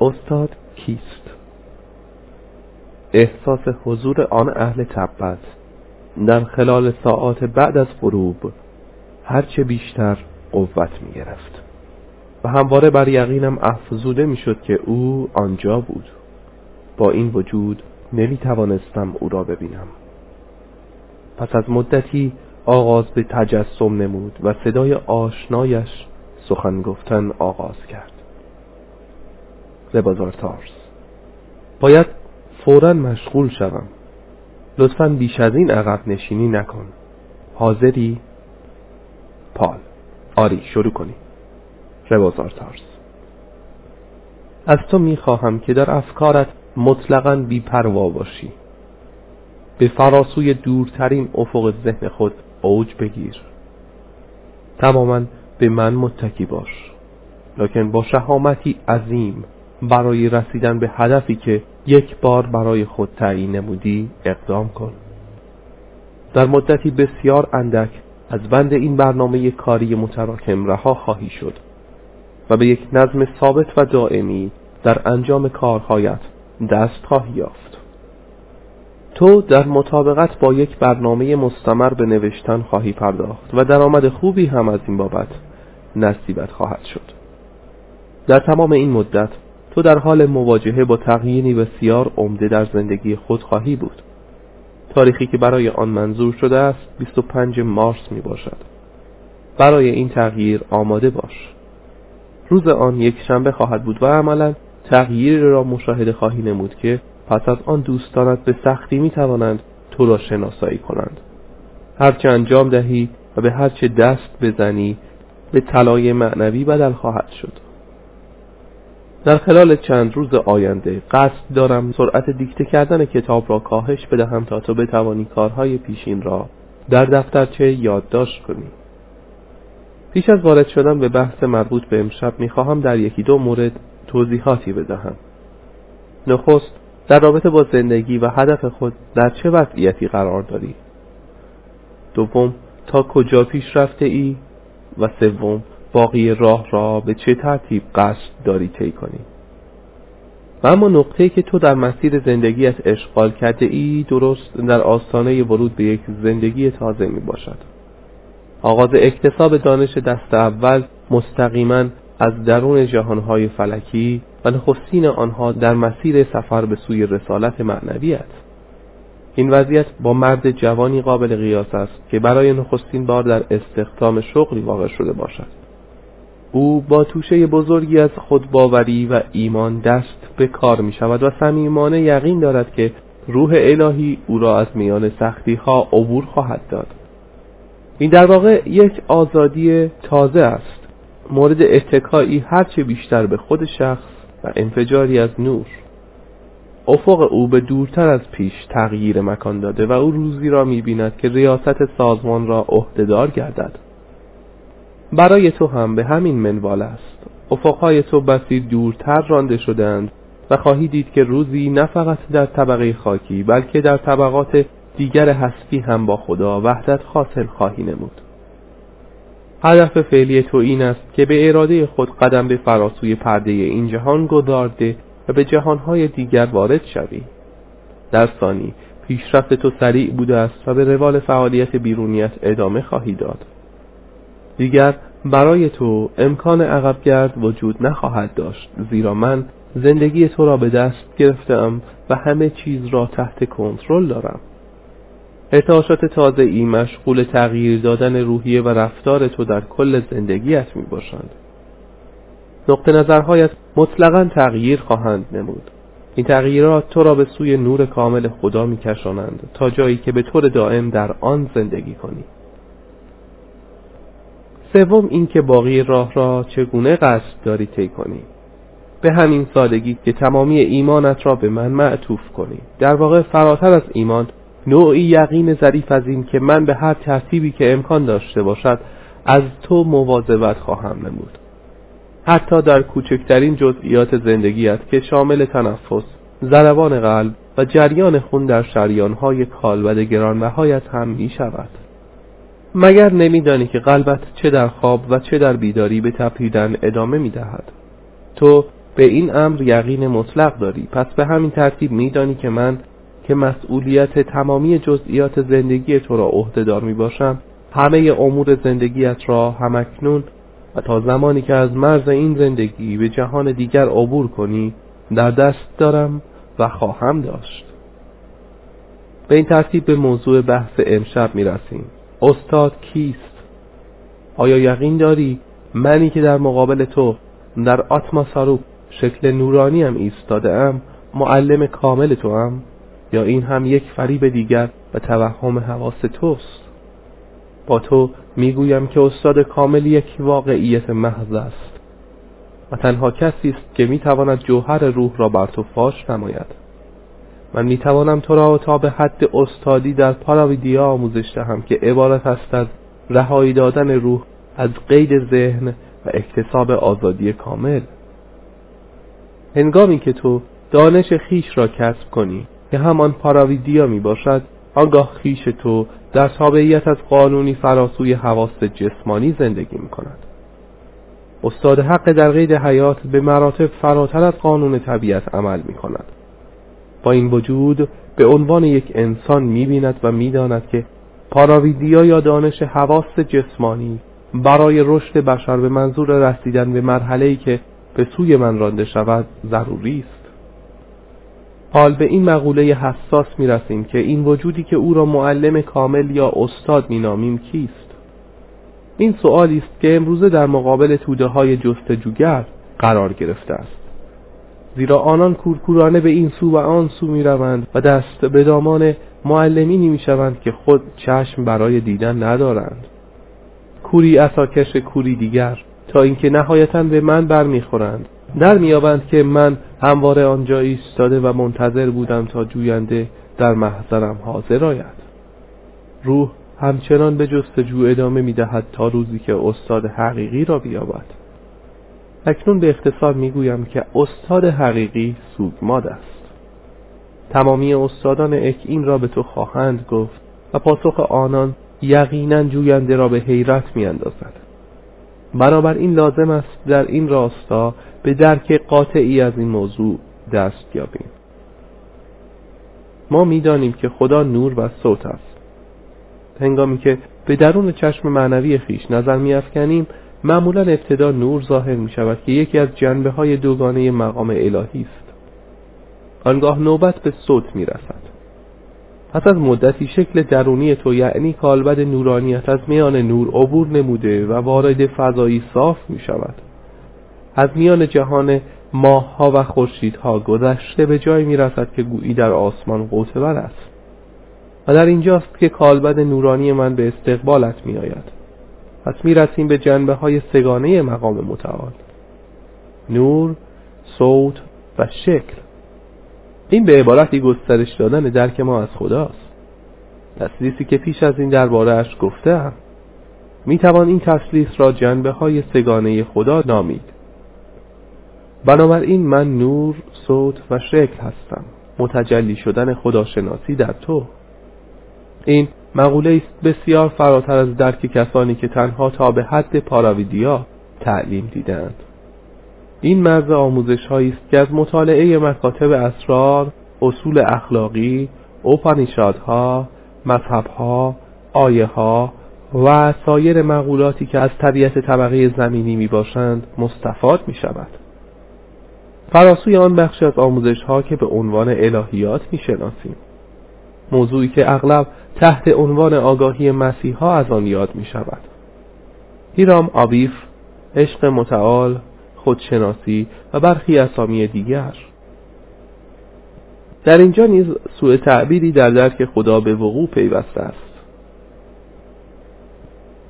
استاد کیست؟ احساس حضور آن اهل تبت در خلال ساعات بعد از غروب هرچه بیشتر قوت می گرفت و همواره بر یقینم افزوده می شد که او آنجا بود. با این وجود نمی توانستم او را ببینم. پس از مدتی آغاز به تجسم نمود و صدای آشنایش سخن گفتن آغاز کرد. ربازار تارس. باید فورا مشغول شوم. لطفا بیش از این عقب نشینی نکن. حاضری؟ پال. آری شروع کنی. ربازار تارس. از تو می‌خواهم که در افکارت مطلقا بیپروا باشی. به فراسوی دورترین افق ذهن خود اوج بگیر. تماما به من متکی باش. لکن با شهامتی عظیم برای رسیدن به هدفی که یک بار برای خود تعیین نمودی اقدام کن. در مدتی بسیار اندک از بند این برنامه کاری متراکم رها خواهی شد و به یک نظم ثابت و دائمی در انجام کارهایت دست خواهی یافت. تو در مطابقت با یک برنامه مستمر به نوشتن خواهی پرداخت و درآمد خوبی هم از این بابت نصیبت خواهد شد. در تمام این مدت تو در حال مواجهه با تغییری بسیار عمده در زندگی خود خواهی بود. تاریخی که برای آن منظور شده است 25 مارس می باشد برای این تغییر آماده باش. روز آن یک شنبه خواهد بود و عملا تغییری را مشاهده خواهی نمود که پس از آن دوستانت به سختی می توانند تو را شناسایی کنند. هرچه انجام دهی و به هرچه دست بزنی به طلای معنوی بدل خواهد شد. در خلال چند روز آینده قصد دارم سرعت دیکته کردن کتاب را کاهش بدهم تا تو بتوانی کارهای پیشین را در دفترچه یادداشت کنی. پیش از وارد شدن به بحث مربوط به امشب می‌خواهم در یکی دو مورد توضیحاتی بدهم. نخست در رابطه با زندگی و هدف خود در چه وضعیتی قرار داری؟ دوم تا کجا پیش رفته ای؟ و سوم باقی راه را به چه ترتیب قصد داری طی کنی؟ و اما نقطه که تو در مسیر زندگیت اشغال کرده ای درست در آستانه ورود به یک زندگی تازه می باشد آغاز اکتساب دانش دست اول مستقیما از درون جهانهای فلکی و نخستین آنها در مسیر سفر به سوی رسالت معنویت این وضعیت با مرد جوانی قابل قیاس است که برای نخستین بار در استخدام شغلی واقع شده باشد. او با توشه بزرگی از خودباوری و ایمان دست به کار می شود و صمیمانه یقین دارد که روح الهی او را از میان سختی ها عبور خواهد داد. این در واقع یک آزادی تازه است. مورد اتکایی هرچه بیشتر به خود شخص و انفجاری از نور. افق او به دورتر از پیش تغییر مکان داده و او روزی را می‌بیند که ریاست سازمان را عهدهدار گردد. برای تو هم به همین منوال است. افقهای تو بسی دورتر رانده شدند و خواهی دید که روزی نه فقط در طبقه خاکی بلکه در طبقات دیگر هستی هم با خدا وحدت حاصل خواهی نمود. هدف فعلی تو این است که به اراده خود قدم به فراسوی پرده این جهان گذارده و به جهانهای دیگر وارد شوی. در ثانی پیشرفت تو سریع بوده است و به روال فعالیت بیرونیت ادامه خواهی داد. دیگر برای تو امکان عقب گرد وجود نخواهد داشت زیرا من زندگی تو را به دست گرفتم و همه چیز را تحت کنترل دارم. ارتعاشات تازه ای مشغول تغییر دادن روحیه و رفتار تو در کل زندگیت می باشند نقطه نظرهایت مطلقا تغییر خواهند نمود. این تغییرات تو را به سوی نور کامل خدا می کشانند تا جایی که به طور دائم در آن زندگی کنی. سوم اینکه باقی راه را چگونه قصد داری طی کنی؟ به همین سادگی که تمامی ایمانت را به من معطوف کنی. در واقع فراتر از ایمان نوعی یقین ظریف از این که من به هر ترتیبی که امکان داشته باشد از تو مواظبت خواهم نمود. حتی در کوچکترین جزئیات زندگیت که شامل تنفس ضربان قلب و جریان خون در شریانهای کالبد گرانبهایت هم می شود مگر نمیدانی که قلبت چه در خواب و چه در بیداری به تپیدن ادامه می دهد تو به این امر یقین مطلق داری. پس به همین ترتیب میدانی که من که مسئولیت تمامی جزئیات زندگی تو را عهدهدار می باشم همه امور زندگیت را همکنون و تا زمانی که از مرز این زندگی به جهان دیگر عبور کنی در دست دارم و خواهم داشت. به این ترتیب به موضوع بحث امشب می رسیم استاد کیست؟ آیا یقین داری منی که در مقابل تو در آتماساروپ شکل نورانی هم ایستاده ام معلم کامل تو هم یا این هم یک فریب دیگر و توهم حواس توست؟ با تو می‌گویم که استاد کامل یک واقعیت محض است. و تنها کسی است که می‌تواند جوهر روح را بر تو فاش نماید. من می‌توانم تو را تا به حد استادی در پاراویدیا آموزش دهم که عبارت است از رهایی دادن روح از قید ذهن و اکتساب آزادی کامل. هنگامی که تو دانش خیش را کسب کنی که همان پاراویدیا می باشد آنگاه خیش تو در تابعیت از قانونی فراسوی حواس جسمانی زندگی می کند استاد حق در قید حیات به مراتب فراتر از قانون طبیعت عمل می کند این وجود به عنوان یک انسان می بیند و می داند که پاراویدیا یا دانش حواس جسمانی برای رشد بشر به منظور رسیدن به مرحله‌ای که به سوی من رانده شود ضروری است. حال به این مقوله حساس می رسیم که این وجودی که او را معلم کامل یا استاد می نامیم کیست؟ این سؤالی است که امروزه در مقابل توده های جستجوگر قرار گرفته است. زیرا آنان کورکورانه به این سو و آن سو می روند و دست به دامان معلمینی می شوند که خود چشم برای دیدن ندارند. کوری اساکش کوری دیگر تا اینکه نهایتا به من برمیخورند. در میابند که من همواره آنجا ایستاده و منتظر بودم تا جوینده در محضرم حاضر آید. روح همچنان به جستجو ادامه می‌دهد تا روزی که استاد حقیقی را بیابد. اکنون به اختصار می‌گویم که استاد حقیقی سوگماد است. تمامی استادان اک این را به تو خواهند گفت و پاسخ آنان یقینا جوینده را به حیرت میاندازد. بنابراین لازم است در این راستا به درک قاطعی از این موضوع دست یابیم. ما می‌دانیم که خدا نور و صوت است. هنگامی که به درون چشم معنوی خیش نظر میافکنیم معمولا ابتدا نور ظاهر می شود که یکی از جنبه های دوگانه مقام الهی است. آنگاه نوبت به صوت می رسد پس از مدتی شکل درونی تو یعنی کالبد نورانیت از میان نور عبور نموده و وارد فضایی صاف می شود از میان جهان ماهها و خورشیدها گذشته به جایی می رسد که گویی در آسمان قوتور است. و در اینجاست که کالبد نورانی من به استقبالت می آید پس می رسیم به جنبه های سگانه مقام متعال. نور، صوت و شکل. این به عبارتی گسترش دادن درک ما از خداست. تسلیسی که پیش از این درباره اش گفته می توان این تسلیس را جنبه های سگانه خدا نامید. بنابراین من نور، صوت و شکل هستم. متجلی شدن خداشناسی در تو. این مقوله است بسیار فراتر از درک کسانی که تنها تا به حد پاراویدیا تعلیم دیدند این مرز آموزش است که از مطالعه مکاتب اسرار اصول اخلاقی اوپانیشادها مذهبها آیه ها و سایر مقولاتی که از طبیعت طبقه زمینی می باشند مستفاد می شود فراسوی آن بخشی از آموزش ها که به عنوان الهیات می شناسیم موضوعی که اغلب تحت عنوان آگاهی مسیحا از آن یاد می شود هیرام آبیف عشق متعال خودشناسی و برخی اسامی دیگر. در اینجا نیز سوء تعبیری در درک خدا به وقوع پیوسته است.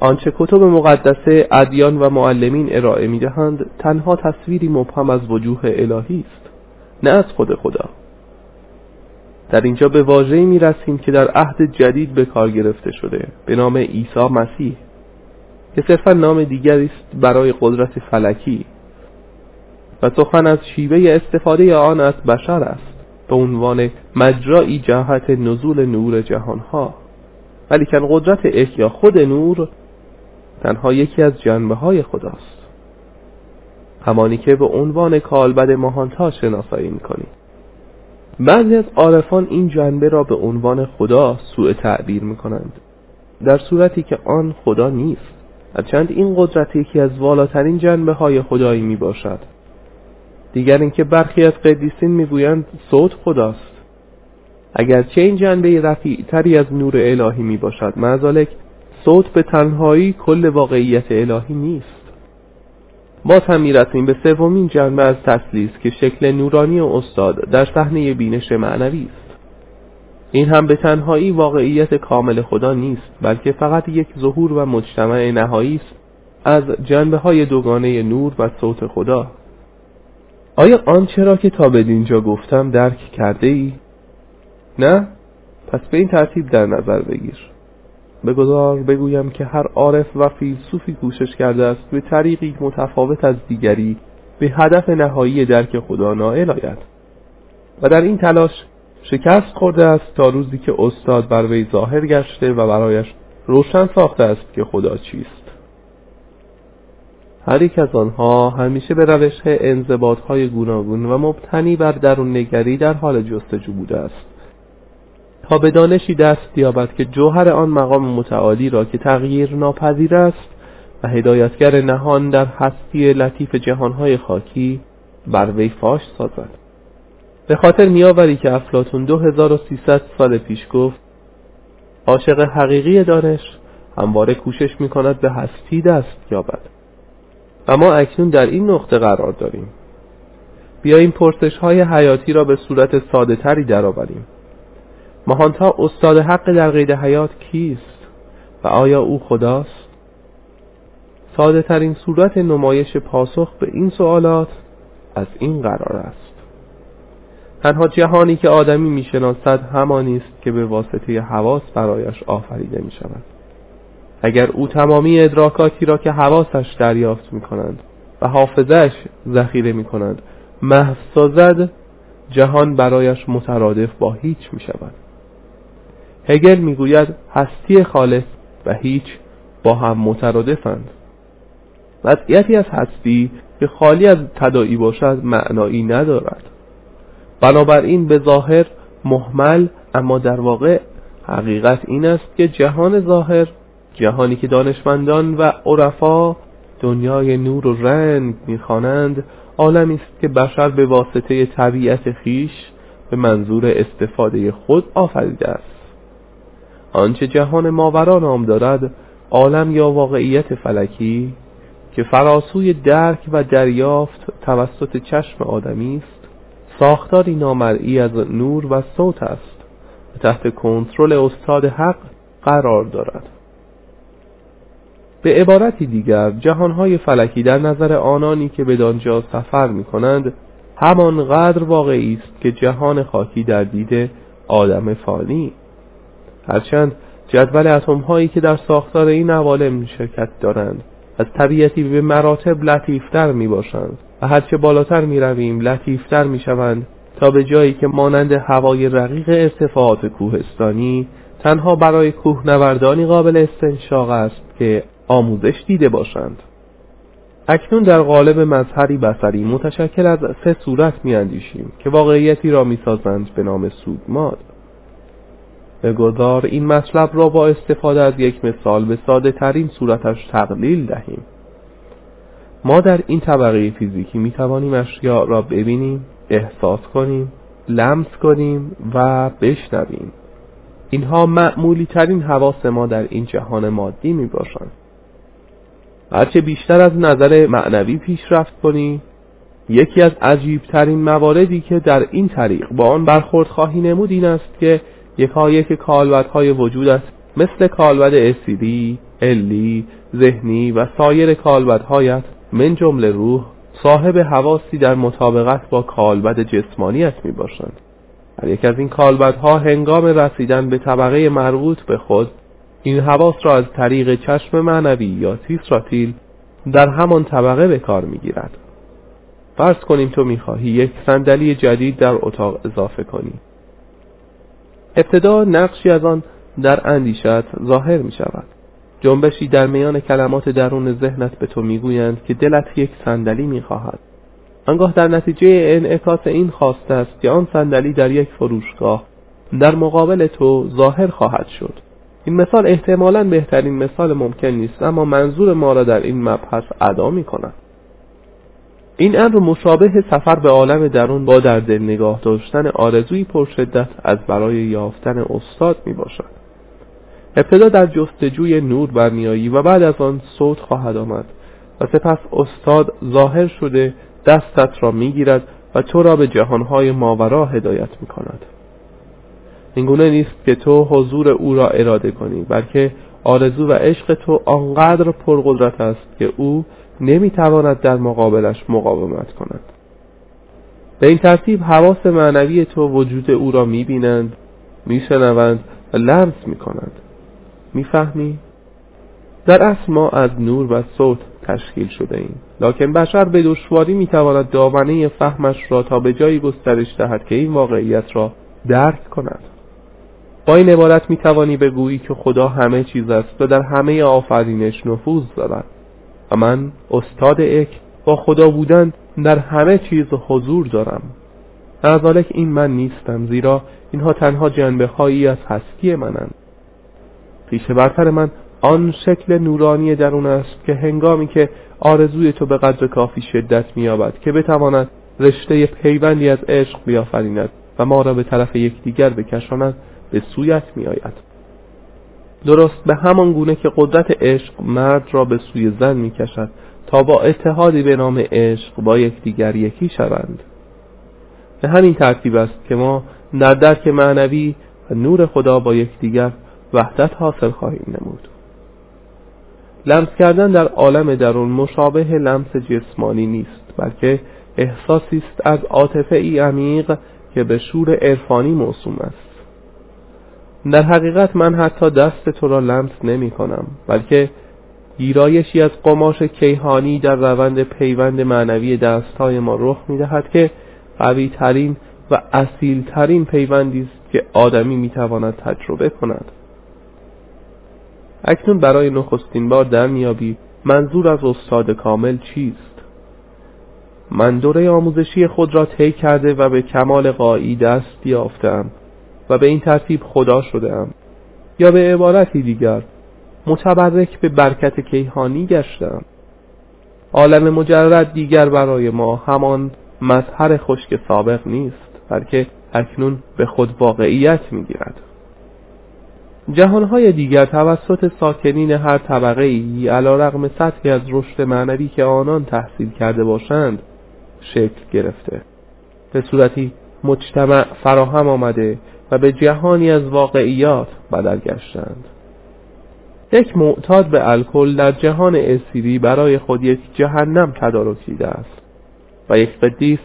آنچه کتب مقدسه ادیان و معلمین ارائه می‌دهند تنها تصویری مبهم از وجوه الهی است نه از خود خدا. در اینجا به واژه‌ای می رسیم که در عهد جدید به کار گرفته شده به نام عیسی مسیح که صرفا نام دیگری است برای قدرت فلکی. و سخن از شیوه استفاده آن از بشر است به عنوان مجرایی جهت نزول نور جهانها. ولیکن قدرت احیا خود نور تنها یکی از جنبه های خداست. همانی که به عنوان کالبد ماهانتا شناسایی می‌کنیم. بعضی از عارفان این جنبه را به عنوان خدا سوء تعبیر می‌کنند در صورتی که آن خدا نیست هرچند این قدرت یکی از والاترین جنبه های خدایی می باشد دیگر اینکه برخی از قدیسین می‌گویند صوت خداست. اگرچه این جنبه رفیع تری از نور الهی می باشد مزالک صوت به تنهایی کل واقعیت الهی نیست. باز هم می‌رسیم به سومین جنبه از تسلیس که شکل نورانی استاد در صحنه بینش معنوی است این هم به تنهایی واقعیت کامل خدا نیست بلکه فقط یک ظهور و مجتمع نهایی است از جنبه های دوگانه نور و صوت خدا آیا آنچه را که تا به اینجا گفتم درک کرده ای؟ نه؟ پس به این ترتیب در نظر بگیر بگذار بگویم که هر عارف و فیلسوفی کوشش کرده است به طریقی متفاوت از دیگری به هدف نهایی درک خدا نائل آید. و در این تلاش شکست خورده است تا روزی که استاد بر وی ظاهر گشته و برایش روشن ساخته است که خدا چیست. هر یک از آنها همیشه به روش انضباط های گوناگون و مبتنی بر درون نگری در حال جستجو بوده است. به دانشی دست یابد که جوهر آن مقام متعالی را که تغییر ناپذیر است و هدایتگر نهان در هستی لطیف جهانهای خاکی بر وی فاش سازد. به خاطر میآوری که افلاتون 2300 سال پیش گفت عاشق حقیقی دانش همواره کوشش می کند به هستی دست یابد. و ما اکنون در این نقطه قرار داریم. بیاییم پرسش های حیاتی را به صورت ساده تری درآوریم. ماهانتا استاد حق در قید حیات کیست؟ و آیا او خداست؟ ساده ترین صورت نمایش پاسخ به این سوالات از این قرار است. تنها جهانی که آدمی می‌شناسد همانی است که به واسطه حواس برایش آفریده می شود اگر او تمامی ادراکاتی را که حواسش دریافت می کنند و حافظش ذخیره می کنند محو سازد جهان برایش مترادف با هیچ می شود هگل می‌گوید هستی خالص و هیچ با هم مترادفند. وضعیتی از هستی که خالی از تدائی باشد معنایی ندارد. بنابراین به ظاهر محمل اما در واقع حقیقت این است که جهان ظاهر جهانی که دانشمندان و عرفا دنیای نور و رنگ می‌خوانند عالمی است که بشر به واسطه طبیعت خیش به منظور استفاده خود آفریده است. آنچه جهان ماورا نام دارد عالم یا واقعیت فلکی که فراسوی درک و دریافت توسط چشم آدمی است ساختاری نامرئی از نور و صوت است. و تحت کنترل استاد حق قرار دارد. به عبارتی دیگر جهانهای فلکی در نظر آنانی که به دانجا سفر می کنند همانقدر واقعی است که جهان خاکی در دید آدم فانی. هرچند جدول اتم هایی که در ساختار این عوالم شرکت دارند از طبیعتی به مراتب لطیفتر می باشند و هرچه بالاتر می رویم لطیفتر می شوند تا به جایی که مانند هوای رقیق ارتفاعات کوهستانی تنها برای کوهنوردانی قابل استنشاق است که آموزش دیده باشند. اکنون در قالب مظهری بسری متشکل از سه صورت می که واقعیتی را می سازند به نام سودماد بگذار این مطلب را با استفاده از یک مثال به ساده ترین صورتش تقلیل دهیم. ما در این طبقه فیزیکی می توانیم اشیاء را ببینیم احساس کنیم لمس کنیم و بشنویم. اینها معمولی ترین حواس ما در این جهان مادی می باشند. هرچه بیشتر از نظر معنوی پیشرفت کنیم یکی از عجیب ترین مواردی که در این طریق با آن برخورد خواهی نمود این است که یکایک های وجود است. مثل کالبد اسیدی، الی، ذهنی و سایر کالبدهایت. من جمله روح صاحب حواسی در مطابقت با کالبد جسمانیت می باشند هر یک از این کالبدها هنگام رسیدن به طبقه مربوط به خود این حواس را از طریق چشم معنوی یا تیسراتیل در همان طبقه به کار می گیرد فرض کنیم تو می‌خواهی یک صندلی جدید در اتاق اضافه کنی. ابتدا نقشی از آن در اندیشت ظاهر می شود جنبشی در میان کلمات درون ذهنت به تو می‌گویند که دلت یک صندلی می‌خواهد. آنگاه در نتیجه انعکاس این خواسته است که آن صندلی در یک فروشگاه در مقابل تو ظاهر خواهد شد. این مثال احتمالا بهترین مثال ممکن نیست اما منظور ما را در این مبحث ادا می کند این امر مشابه سفر به عالم درون با در دل نگاه داشتن آرزوی پرشدت از برای یافتن استاد می باشد ابتدا در جستجوی نور برمیایی و بعد از آن صوت خواهد آمد و سپس استاد ظاهر شده دستت را می‌گیرد و تو را به جهانهای ماورا هدایت می کند اینگونه نیست که تو حضور او را اراده کنی بلکه آرزو و عشق تو آنقدر پرقدرت است که او نمی‌تواند در مقابلش مقاومت کند. به این ترتیب حواس معنوی تو وجود او را می‌بینند میشنوند و لمس می‌کنند. می‌فهمی؟ در اصل ما از نور و صوت تشکیل شده ایم. لکن بشر به دشواری می‌تواند دامنه فهمش را تا به جایی گسترش دهد که این واقعیت را درک کند. با این عبارت می توانی بگویی که خدا همه چیز است و در همه آفرینش نفوذ دارد. من استاد اک با خدا بودن در همه چیز حضور دارم. ازالک این من نیستم زیرا اینها تنها جنبه هایی از هستی منند. پیش برتر من آن شکل نورانی درون است که هنگامی که آرزوی تو به قدر کافی شدت مییابد که بتواند رشته پیوندی از عشق بیافریند و ما را به طرف یکدیگر بکشاند به سویت می آید درست به همان گونه که قدرت عشق مرد را به سوی زن می کشد تا با اتحادی به نام عشق با یکدیگر یکی شوند. به همین ترتیب است که ما در درک معنوی و نور خدا با یکدیگر وحدت حاصل خواهیم نمود. لمس کردن در عالم درون مشابه لمس جسمانی نیست بلکه احساسی است از عاطفه ای عمیق که به شور عرفانی موسوم است. در حقیقت من حتی دست تو را لمس نمی کنم بلکه گیرایشی از قماش کیهانی در روند پیوند معنوی دستهای ما رخ می دهد که قوی ترین و اصیل ترین پیوندی است که آدمی می تواند تجربه کند. اکنون برای نخستین بار در میابی منظور از استاد کامل چیست؟ من دوره آموزشی خود را طی کرده و به کمال قایی دست یافتم. و به این ترتیب خدا شده ام یا به عبارتی دیگر متبرک به برکت کیهانی گشتم عالم مجرد دیگر برای ما همان مظهر خشک سابق نیست بلکه اکنون به خود واقعیت می‌گیرد. جهانهای دیگر توسط ساکنین هر طبقه ای علا رغم سطحی از رشد معنوی که آنان تحصیل کرده باشند شکل گرفته. به صورتی مجتمع فراهم آمده و به جهانی از واقعیات بدل گشتند. یک معتاد به الکل در جهان اسیری برای خود یک جهنم تدارکیده است و یک قدیس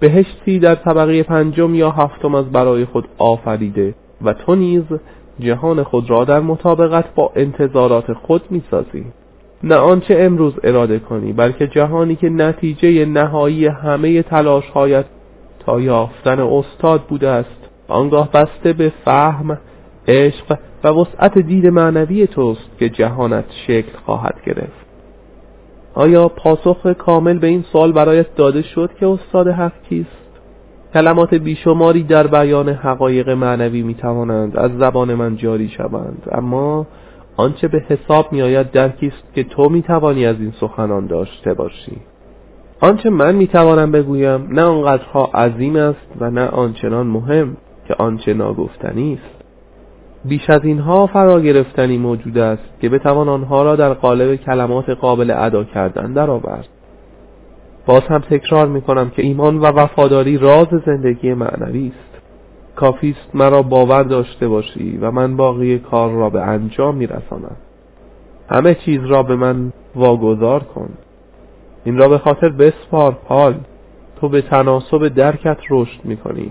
بهشتی در طبقه پنجم یا هفتم از برای خود آفریده و تو نیز جهان خود را در مطابقت با انتظارات خود می‌سازی. نه آنچه امروز اراده کنی بلکه جهانی که نتیجه نهایی همه تلاشهایت تا یافتن استاد بوده است. آنگاه بسته به فهم عشق و وسعت دید معنوی توست که جهانت شکل خواهد گرفت. آیا پاسخ کامل به این سوال برایت داده شد که استاد حق کیست؟ کلمات بیشماری در بیان حقایق معنوی می توانند از زبان من جاری شوند اما آنچه به حساب می آید درکی است که تو می توانی از این سخنان داشته باشی. آنچه من می توانم بگویم نه آنقدرها عظیم است و نه آنچنان مهم. که آنچه ناگفتنی است. بیش از اینها فرا گرفتنی موجود است که بتوان آنها را در قالب کلمات قابل ادا کردن درآورد. باز هم تکرار می کنم که ایمان و وفاداری راز زندگی معنوی است. کافی است مرا باور داشته باشی و من باقی کار را به انجام می رسانم همه چیز را به من واگذار کن. این را به خاطر بسپار پال. تو به تناسب درکت رشد می کنی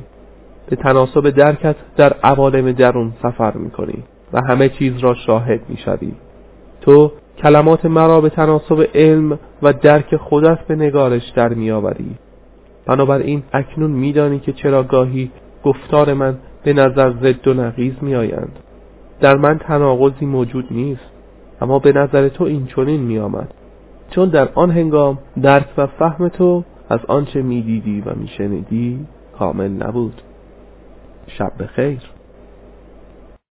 به تناسب درکت در عوالم درون سفر می‌کنی و همه چیز را شاهد می‌شوی. تو کلمات مرا به تناسب علم و درک خودت به نگارش در میآوری. بنابراین اکنون میدانی که چرا گاهی گفتار من به نظر ضد و نقیز میآیند. در من تناقضی موجود نیست اما به نظر تو این چنین می آمد چون در آن هنگام درک و فهم تو از آنچه می دیدی و می شنیدی کامل نبود. شب بخیر.